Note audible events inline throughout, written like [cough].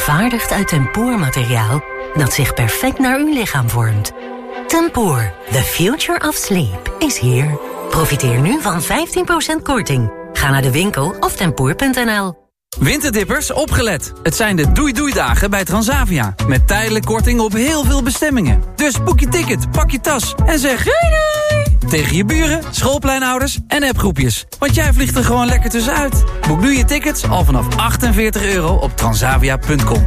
vervaardigd uit tempoormateriaal dat zich perfect naar uw lichaam vormt. Tempoor, the future of sleep, is here. Profiteer nu van 15% korting. Ga naar de winkel of tempoor.nl. Winterdippers, opgelet. Het zijn de doei-doei-dagen bij Transavia. Met tijdelijk korting op heel veel bestemmingen. Dus boek je ticket, pak je tas en zeg doei doei! Tegen je buren, schoolpleinouders en appgroepjes. Want jij vliegt er gewoon lekker tussenuit. Boek nu je tickets al vanaf 48 euro op transavia.com.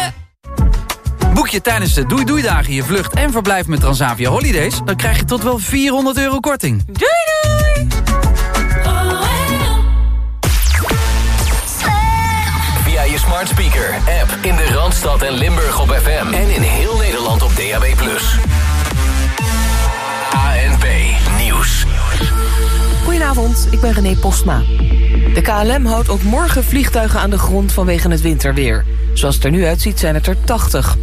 Boek je tijdens de Doei Doei Dagen je vlucht en verblijf met Transavia Holidays... dan krijg je tot wel 400 euro korting. Doei doei! Via je smart speaker, app in de Randstad en Limburg op FM. En in heel Nederland op DAB+. ANP Nieuws. Goedenavond, ik ben René Postma. De KLM houdt ook morgen vliegtuigen aan de grond vanwege het winterweer. Zoals het er nu uitziet zijn het er 80.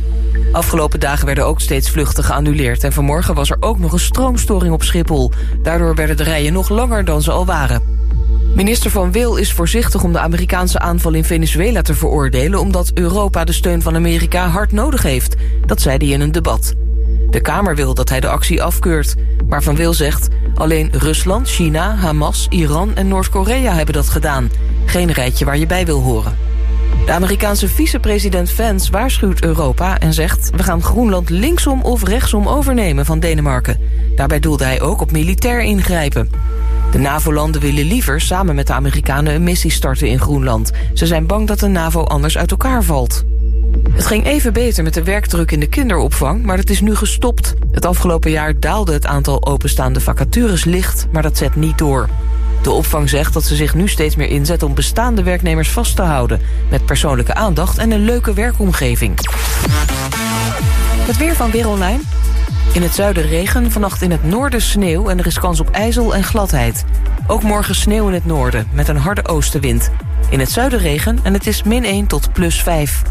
Afgelopen dagen werden ook steeds vluchten geannuleerd... en vanmorgen was er ook nog een stroomstoring op Schiphol. Daardoor werden de rijen nog langer dan ze al waren. Minister Van Wil is voorzichtig om de Amerikaanse aanval in Venezuela te veroordelen... omdat Europa de steun van Amerika hard nodig heeft. Dat zei hij in een debat. De Kamer wil dat hij de actie afkeurt. Maar Van Wil zegt, alleen Rusland, China, Hamas, Iran en Noord-Korea hebben dat gedaan. Geen rijtje waar je bij wil horen. De Amerikaanse vicepresident Vance waarschuwt Europa en zegt... we gaan Groenland linksom of rechtsom overnemen van Denemarken. Daarbij doelde hij ook op militair ingrijpen. De NAVO-landen willen liever samen met de Amerikanen een missie starten in Groenland. Ze zijn bang dat de NAVO anders uit elkaar valt. Het ging even beter met de werkdruk in de kinderopvang, maar dat is nu gestopt. Het afgelopen jaar daalde het aantal openstaande vacatures licht, maar dat zet niet door. De opvang zegt dat ze zich nu steeds meer inzet om bestaande werknemers vast te houden... met persoonlijke aandacht en een leuke werkomgeving. Het weer van Weer. In het zuiden regen, vannacht in het noorden sneeuw... en er is kans op ijzel en gladheid. Ook morgen sneeuw in het noorden, met een harde oostenwind. In het zuiden regen en het is min 1 tot plus 5.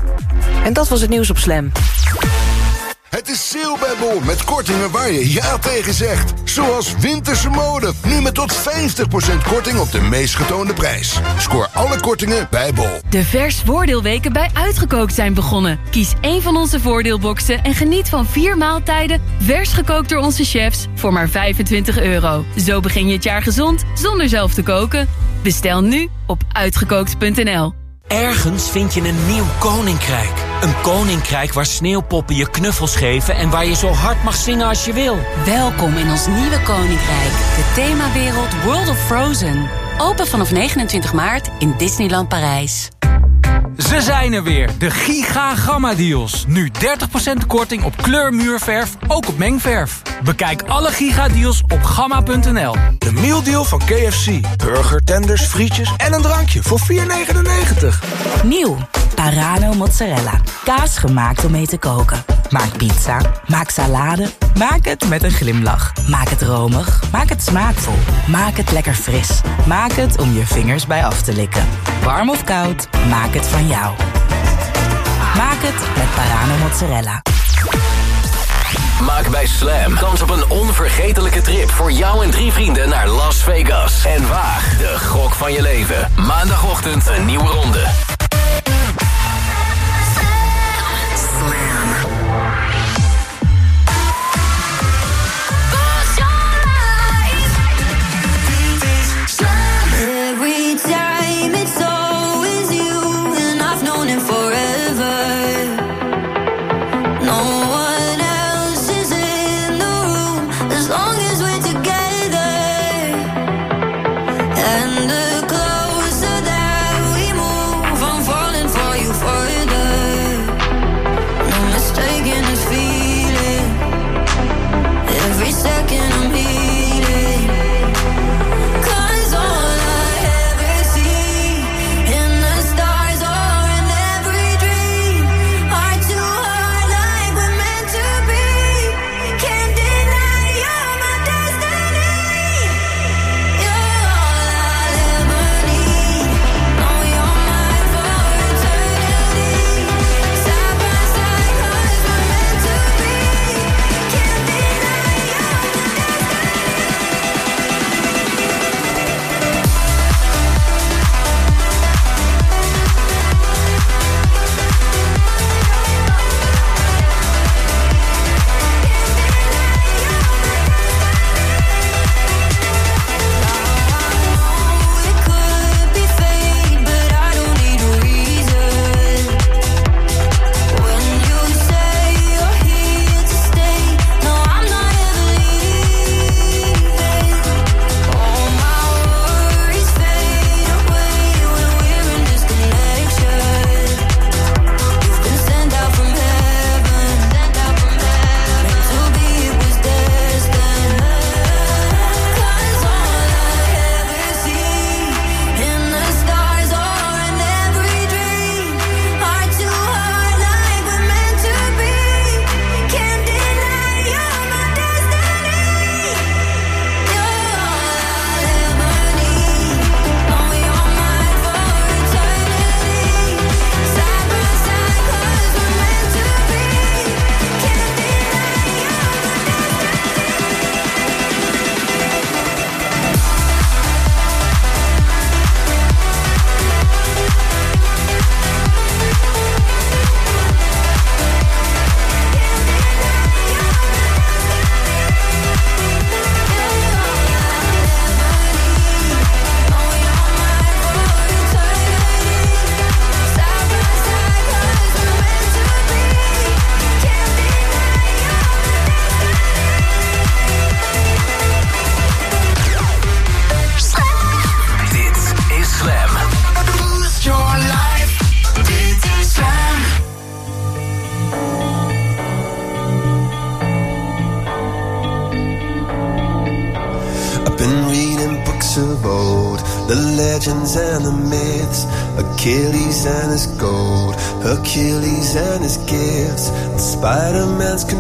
En dat was het nieuws op Slam. Het is sale bij Bol met kortingen waar je ja tegen zegt. Zoals winterse mode. Nu met tot 50% korting op de meest getoonde prijs. Scoor alle kortingen bij Bol. De vers voordeelweken bij Uitgekookt zijn begonnen. Kies één van onze voordeelboxen en geniet van vier maaltijden... vers gekookt door onze chefs voor maar 25 euro. Zo begin je het jaar gezond zonder zelf te koken. Bestel nu op uitgekookt.nl. Ergens vind je een nieuw koninkrijk. Een koninkrijk waar sneeuwpoppen je knuffels geven... en waar je zo hard mag zingen als je wil. Welkom in ons nieuwe koninkrijk. De themawereld World of Frozen. Open vanaf 29 maart in Disneyland Parijs. Ze zijn er weer, de Giga Gamma Deals. Nu 30% korting op kleurmuurverf, ook op mengverf. Bekijk alle Giga Deals op gamma.nl. De mealdeal van KFC. Burger, tenders, frietjes en een drankje voor 4,99. Nieuw, Parano mozzarella. Kaas gemaakt om mee te koken. Maak pizza, maak salade, maak het met een glimlach. Maak het romig, maak het smaakvol. Maak het lekker fris. Maak het om je vingers bij af te likken. Warm of koud, maak het van jou. Maak het met Parano mozzarella. Maak bij Slam kans op een onvergetelijke trip voor jou en drie vrienden naar Las Vegas. En waag de gok van je leven. Maandagochtend een nieuwe ronde.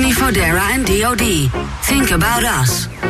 Tony Fodera and DOD. Think about us.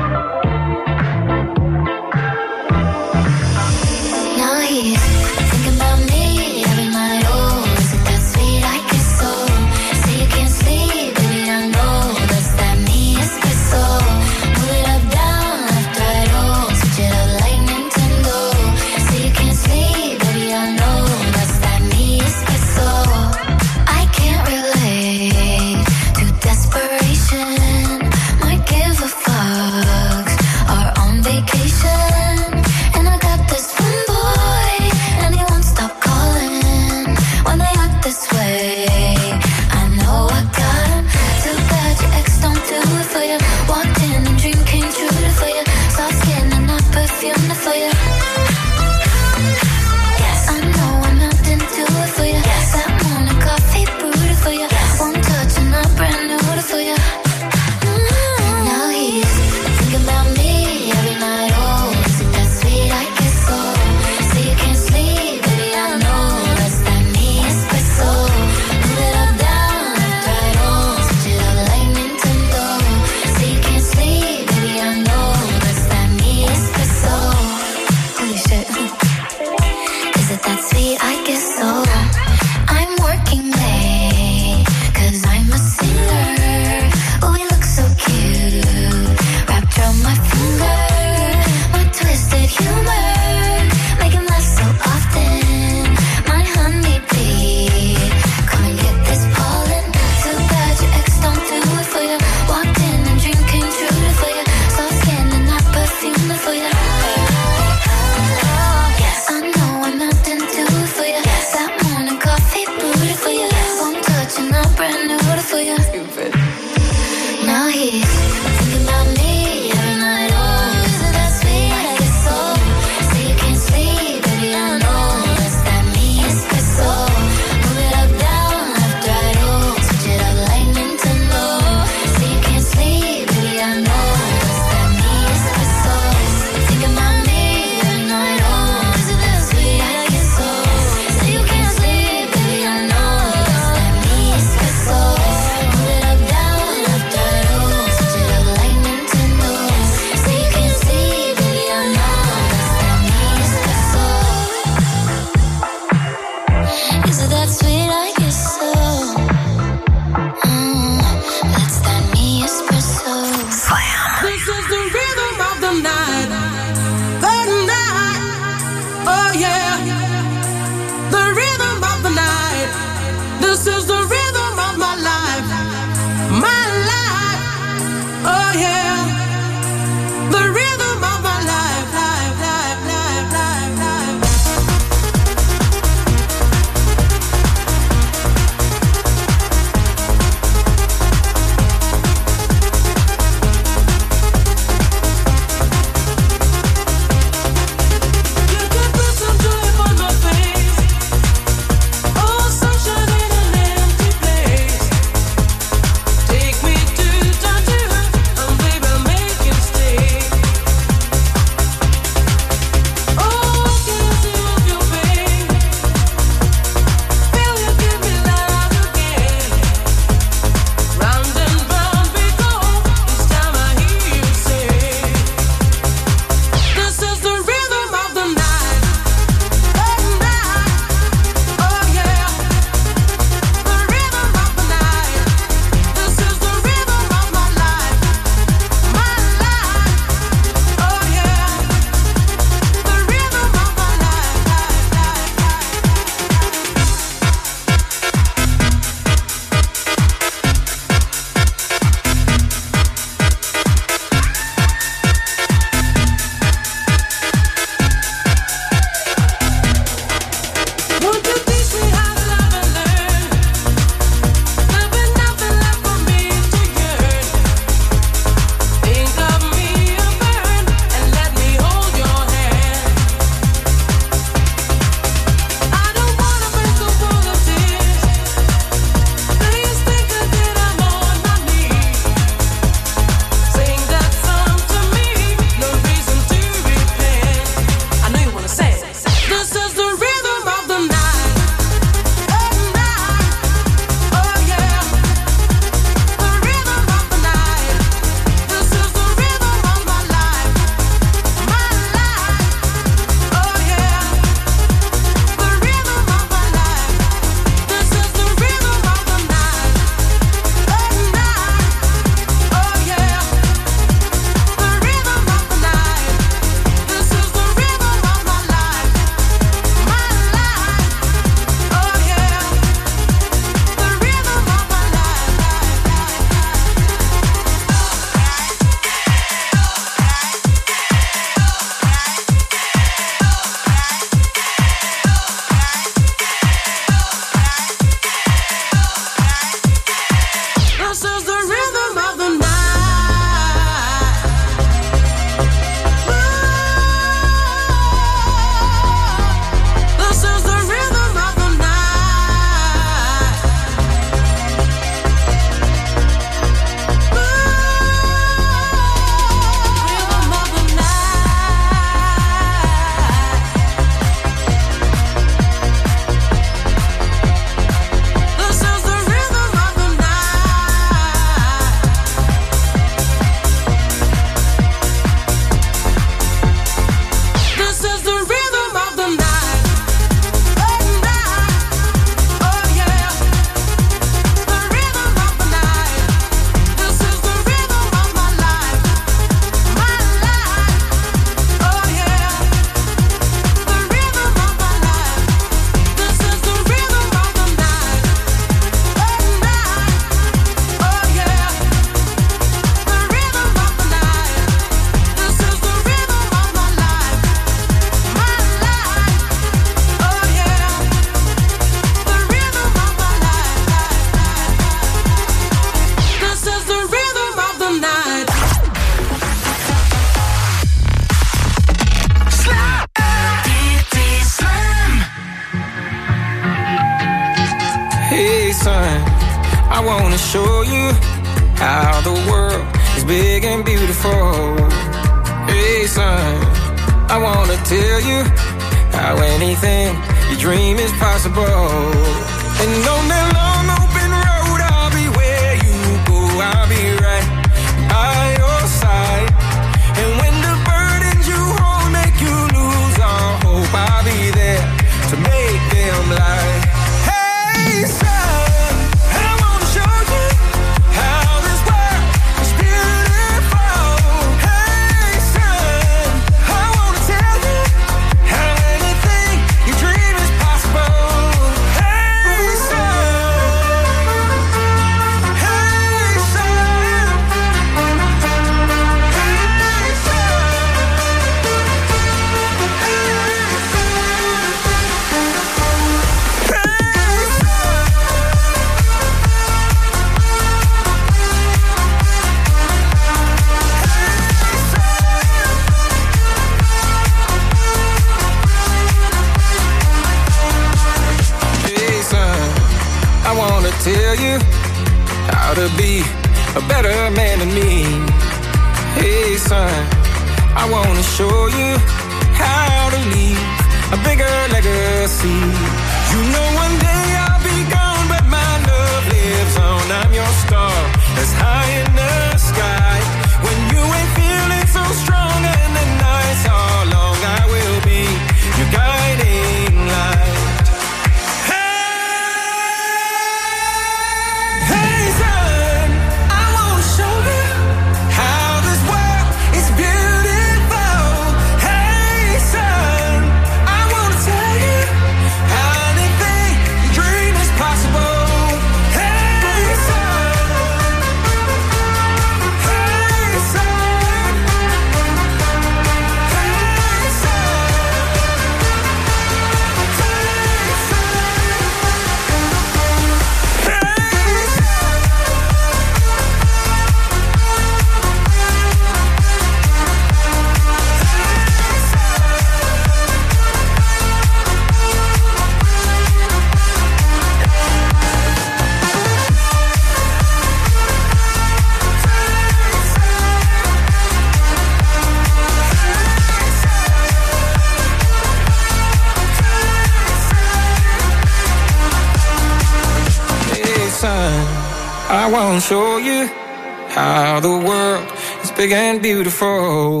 And beautiful.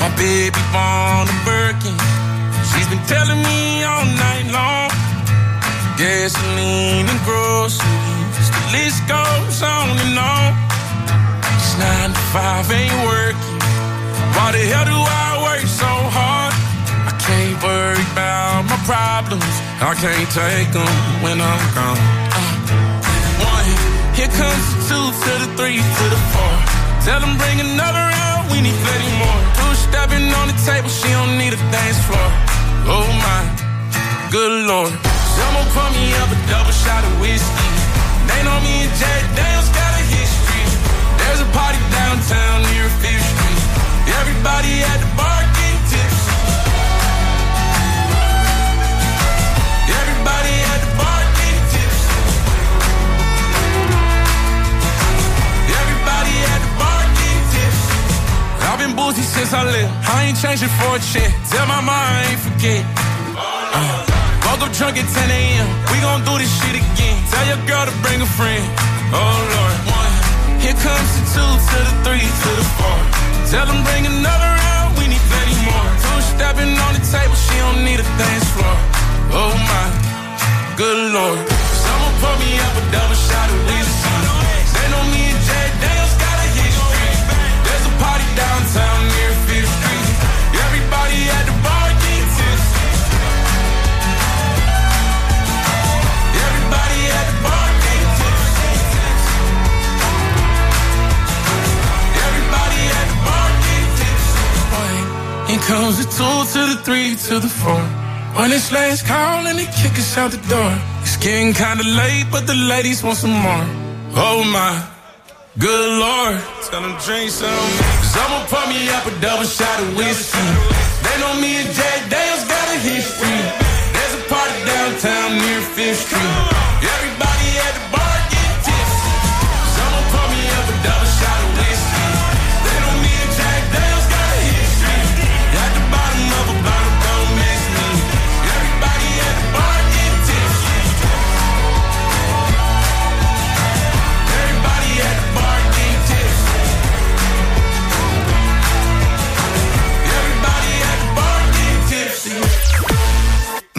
My baby born a Birkin. She's been telling me all night long. Gasoline and groceries. The list goes on and on. It's nine to five, ain't working. Why the hell worry about my problems. I can't take them when I'm gone. Uh, one, here comes the two to the three to the four. Tell them bring another round, we need plenty more. Two stepping on the table, she don't need a dance floor. Oh my, good lord. Someone pour me up a double shot of whiskey. They know me and Jack Daniels got a history. There's a party downtown near Fifth Street. Everybody at the bar been boozy since I left. I ain't changing for a check. Tell my mom I ain't forget. Uh, woke up drunk at 10 a.m. We gon' do this shit again. Tell your girl to bring a friend. Oh Lord. One. Here comes the two to the three to the four. Tell them bring another round. We need plenty more. Two stepping on the table. She don't need a dance floor. Oh my. Good Lord. Someone pour me up a double shot of whiskey. They know me Here comes the two to the three to the four. When it's last call and they kick us out the door. It's getting kinda late, but the ladies want some more. Oh my, Good lord, tell them drink some. Cause I'ma pour me up a double shot of whiskey. They know me and Jack Dale's got a history. There's a party downtown near Fifth Street.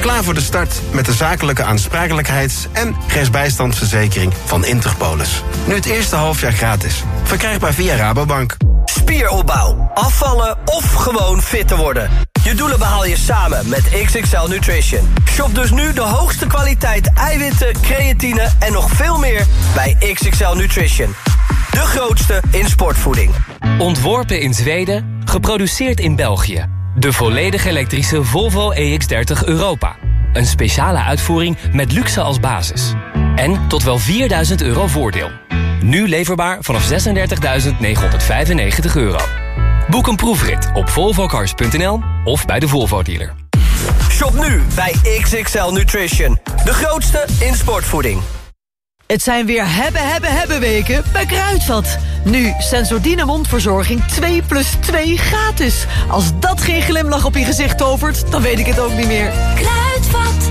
Klaar voor de start met de zakelijke aansprakelijkheids- en rechtsbijstandsverzekering van Interpolis. Nu het eerste halfjaar gratis. Verkrijgbaar via Rabobank. Spieropbouw, afvallen of gewoon fit te worden. Je doelen behaal je samen met XXL Nutrition. Shop dus nu de hoogste kwaliteit eiwitten, creatine en nog veel meer bij XXL Nutrition. De grootste in sportvoeding. Ontworpen in Zweden, geproduceerd in België. De volledig elektrische Volvo EX30 Europa. Een speciale uitvoering met luxe als basis. En tot wel 4000 euro voordeel. Nu leverbaar vanaf 36.995 euro. Boek een proefrit op volvocars.nl of bij de Volvo dealer. Shop nu bij XXL Nutrition. De grootste in sportvoeding. Het zijn weer hebben, hebben, hebben weken bij Kruidvat. Nu Sensordine mondverzorging 2 plus 2 gratis. Als dat geen glimlach op je gezicht tovert, dan weet ik het ook niet meer. Kruidvat,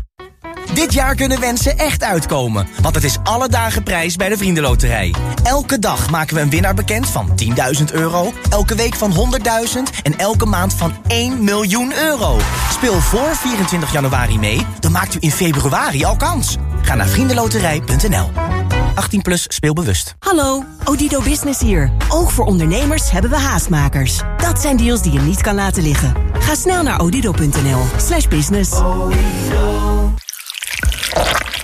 Dit jaar kunnen wensen echt uitkomen, want het is alle dagen prijs bij de Vriendenloterij. Elke dag maken we een winnaar bekend van 10.000 euro, elke week van 100.000 en elke maand van 1 miljoen euro. Speel voor 24 januari mee, dan maakt u in februari al kans. Ga naar vriendenloterij.nl. 18 plus speelbewust. Hallo, Odido Business hier. Ook voor ondernemers hebben we haastmakers. Dat zijn deals die je niet kan laten liggen. Ga snel naar odido.nl slash business.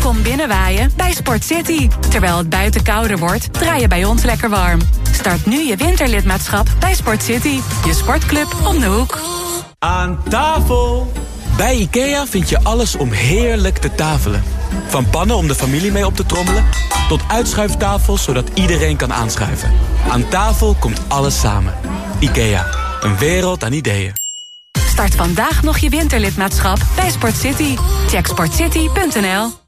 Kom binnenwaaien bij Sport City. Terwijl het buiten kouder wordt, draai je bij ons lekker warm. Start nu je winterlidmaatschap bij Sport City. Je sportclub om de hoek. Aan tafel! Bij IKEA vind je alles om heerlijk te tafelen. Van pannen om de familie mee op te trommelen... tot uitschuiftafels zodat iedereen kan aanschuiven. Aan tafel komt alles samen. IKEA, een wereld aan ideeën. Start vandaag nog je winterlidmaatschap bij Sport City. Check sportcity.nl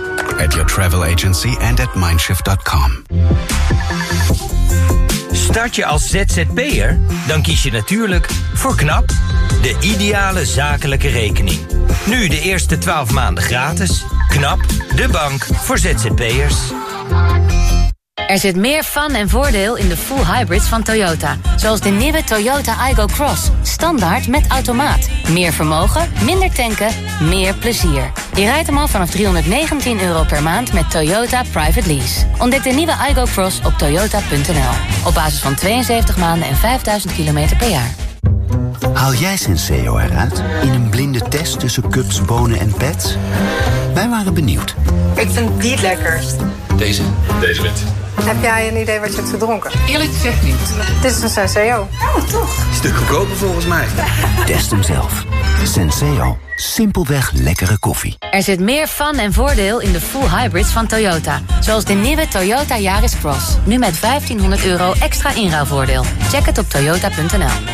At your travel agency and at mindshift.com. Start je als ZZP'er? Dan kies je natuurlijk voor KNAP, de ideale zakelijke rekening. Nu de eerste 12 maanden gratis. KNAP, de bank voor ZZP'ers. Er zit meer fun en voordeel in de full hybrids van Toyota. Zoals de nieuwe Toyota Igo Cross. Standaard met automaat. Meer vermogen, minder tanken, meer plezier. Je rijdt hem al vanaf 319 euro per maand met Toyota Private Lease. Ontdek de nieuwe Igo Cross op toyota.nl. Op basis van 72 maanden en 5000 kilometer per jaar. Haal jij Senseo eruit in een blinde test tussen cups, bonen en pets? Wij waren benieuwd. Ik vind die het lekkerst. Deze? Deze wit. Heb jij een idee wat je hebt gedronken? Eerlijk gezegd niet. Dit is een Senseo. Oh, toch? Stuk goedkoper volgens mij. [laughs] Test hem zelf. Senseo. Simpelweg lekkere koffie. Er zit meer fun en voordeel in de full hybrids van Toyota. Zoals de nieuwe Toyota Yaris Cross. Nu met 1500 euro extra inruilvoordeel. Check het op toyota.nl.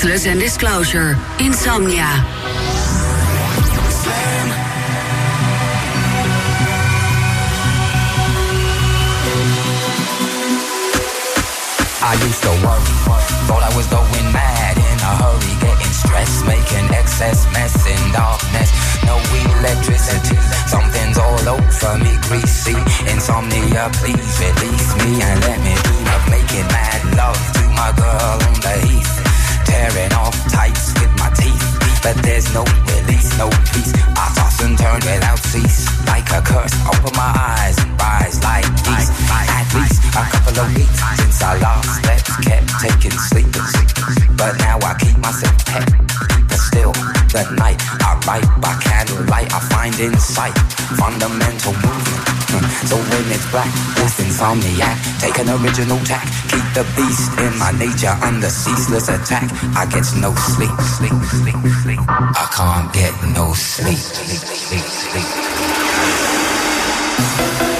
Faithless and Disclosure. Insomnia. I used to worry, thought I was going mad in a hurry, getting stressed, making excess mess in darkness. No electricity, something's all over me, greasy. Insomnia, please release me and let me dream of making mad love to my girl on the heath. Tearing off tights with my teeth, but there's no release, no peace. I toss and turn without cease, like a curse. Open my eyes and rise like these. At least a couple of weeks since I last slept, kept taking sleepers, but now I keep myself pet. Still, the night I write by candlelight, I find insight, fundamental movement. Hmm. So when it's black, this insomniac, take an original tack, keep the beast in my nature under ceaseless attack. I get no sleep, sleep, sleep, sleep. I can't get no sleep, sleep, sleep, sleep. weed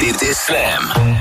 Dit is Slam.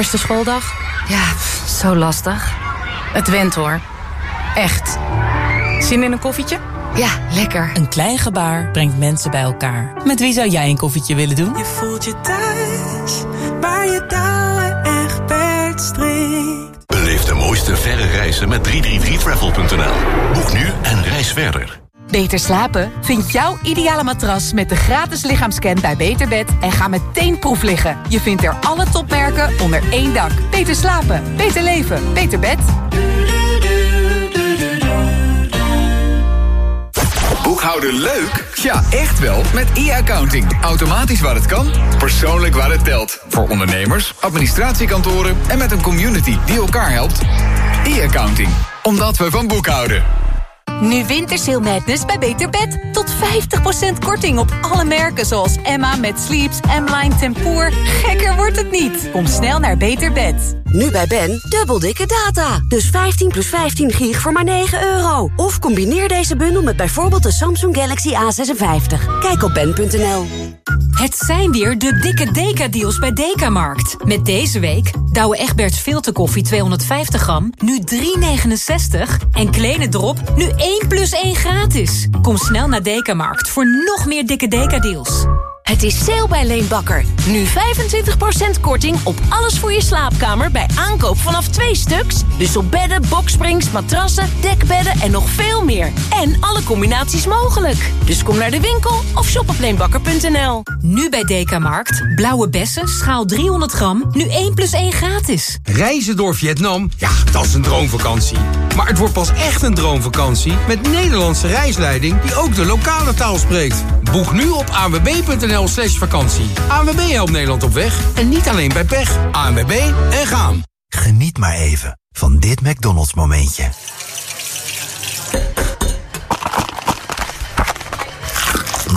Eerste schooldag? Ja, zo lastig. Het went hoor. Echt. Zin in een koffietje? Ja, lekker. Een klein gebaar brengt mensen bij elkaar. Met wie zou jij een koffietje willen doen? Je voelt je thuis, waar je touwen echt. Beleef de mooiste verre reizen met 333travel.nl. Boek nu en reis verder. Beter slapen? Vind jouw ideale matras met de gratis lichaamscan bij Beterbed en ga meteen proef liggen. Je vindt er alle topmerken onder één dak. Beter slapen, beter leven, beter bed. Boekhouden leuk? Ja, echt wel. Met e-accounting. Automatisch waar het kan, persoonlijk waar het telt. Voor ondernemers, administratiekantoren en met een community die elkaar helpt. E-accounting. Omdat we van boekhouden. Nu Wintersail Madness bij Beter Bed. Tot 50% korting op alle merken zoals Emma met Sleeps, M-Line Tempoor. Gekker wordt het niet. Kom snel naar Beter Bed. Nu bij Ben, dubbel dikke data. Dus 15 plus 15 gig voor maar 9 euro. Of combineer deze bundel met bijvoorbeeld de Samsung Galaxy A56. Kijk op ben.nl. Het zijn weer de dikke Deka-deals bij Dekamarkt. Met deze week Douwe Egberts filterkoffie 250 gram, nu 3,69. En Kleine Drop, nu 1 plus 1 gratis. Kom snel naar Dekamarkt voor nog meer dikke Deka-deals. Het is sale bij Leenbakker. Nu 25% korting op alles voor je slaapkamer bij aankoop vanaf twee stuks. Dus op bedden, boksprings, matrassen, dekbedden en nog veel meer. En alle combinaties mogelijk. Dus kom naar de winkel of shop op leenbakker.nl. Nu bij Dekamarkt. Blauwe bessen, schaal 300 gram, nu 1 plus 1 gratis. Reizen door Vietnam? Ja, dat is een droomvakantie. Maar het wordt pas echt een droomvakantie met Nederlandse reisleiding die ook de lokale taal spreekt. Boek nu op anwb.nl slash vakantie. ANWB helpt Nederland op weg. En niet alleen bij pech. ANWB en gaan. Geniet maar even van dit McDonald's momentje.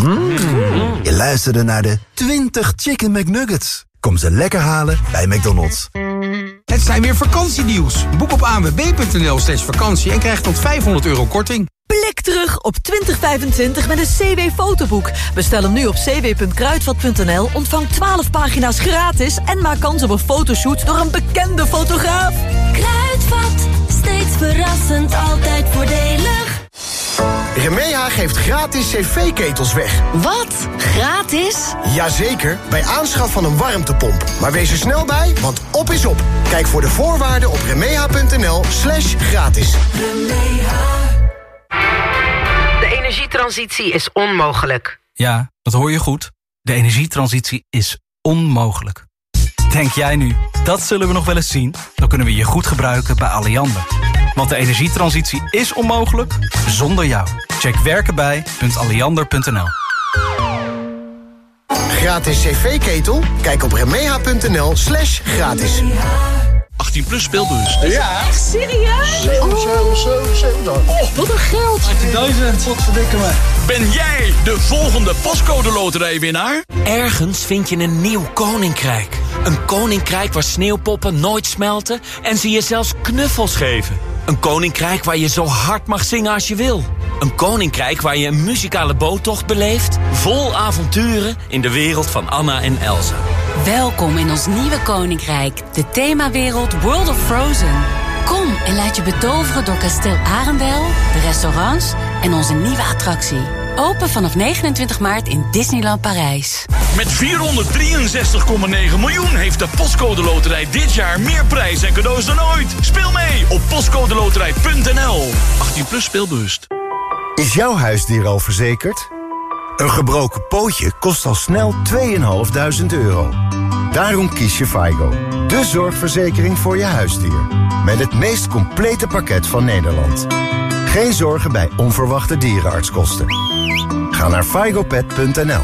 Mm. Je luisterde naar de 20 Chicken McNuggets. Kom ze lekker halen bij McDonald's. Het zijn weer vakantiedeals. Boek op anwb.nl slash vakantie en krijg tot 500 euro korting. Blik terug op 2025 met een CW-fotoboek. Bestel hem nu op cw.kruidvat.nl, ontvang 12 pagina's gratis... en maak kans op een fotoshoot door een bekende fotograaf. Kruidvat, steeds verrassend, altijd voordelig. Remeha geeft gratis cv-ketels weg. Wat? Gratis? Jazeker, bij aanschaf van een warmtepomp. Maar wees er snel bij, want op is op. Kijk voor de voorwaarden op remeha.nl slash gratis. De energietransitie is onmogelijk. Ja, dat hoor je goed. De energietransitie is onmogelijk. Denk jij nu, dat zullen we nog wel eens zien? Dan kunnen we je goed gebruiken bij Alliander. Want de energietransitie is onmogelijk zonder jou. Check werkenbij.alliander.nl Gratis cv-ketel? Kijk op remeha.nl slash gratis. 18 plus speelbus. Ja. Echt serieus? 7, 7, 7, 7. Oh, wat een geld. 18.000. Wat verdikken me. Ben jij de volgende pascode loterijwinnaar? Ergens vind je een nieuw koninkrijk. Een koninkrijk waar sneeuwpoppen nooit smelten en ze je zelfs knuffels geven. Een koninkrijk waar je zo hard mag zingen als je wil. Een koninkrijk waar je een muzikale boottocht beleeft... vol avonturen in de wereld van Anna en Elsa. Welkom in ons nieuwe koninkrijk, de themawereld World of Frozen. Kom en laat je betoveren door kasteel Arendel, de restaurants en onze nieuwe attractie. Open vanaf 29 maart in Disneyland Parijs. Met 463,9 miljoen heeft de Postcode Loterij dit jaar meer prijs en cadeaus dan ooit. Speel mee op postcodeloterij.nl. 18 plus speelbewust. Is jouw huisdier al verzekerd? Een gebroken pootje kost al snel 2.500 euro. Daarom kies je FIGO, de zorgverzekering voor je huisdier. Met het meest complete pakket van Nederland. Geen zorgen bij onverwachte dierenartskosten. Ga naar figopet.nl.